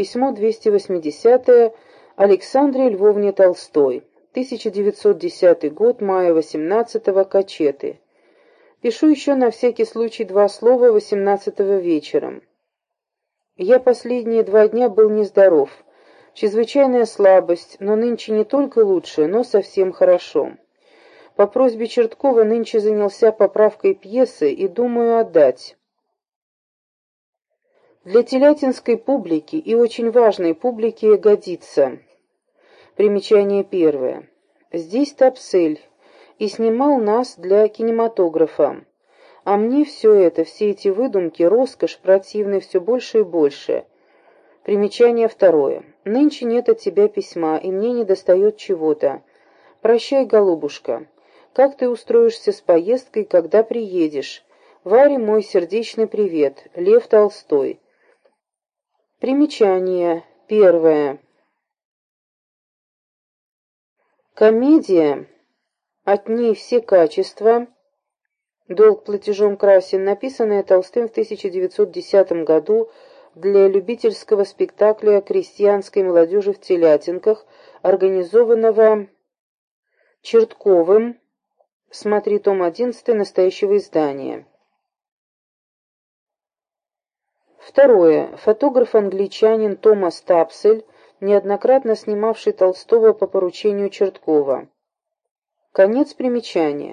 Письмо 280 Александре Львовне Толстой. 1910 год, мая 18-го, Качеты. Пишу еще на всякий случай два слова 18-го вечером. Я последние два дня был нездоров. Чрезвычайная слабость, но нынче не только лучше, но совсем хорошо. По просьбе Черткова нынче занялся поправкой пьесы и думаю отдать. Для телятинской публики и очень важной публики годится. Примечание первое. Здесь Тапсель и снимал нас для кинематографа. А мне все это, все эти выдумки, роскошь противны все больше и больше. Примечание второе. Нынче нет от тебя письма, и мне не достает чего-то. Прощай, голубушка. Как ты устроишься с поездкой, когда приедешь? Варе мой сердечный привет. Лев Толстой. Примечание. Первое. Комедия. От ней все качества. Долг платежом красен, написанная Толстым в 1910 году для любительского спектакля крестьянской молодежи в Телятинках, организованного Чертковым. Смотри том 11 настоящего издания. Второе. Фотограф-англичанин Томас Тапсель, неоднократно снимавший Толстого по поручению Черткова. Конец примечания.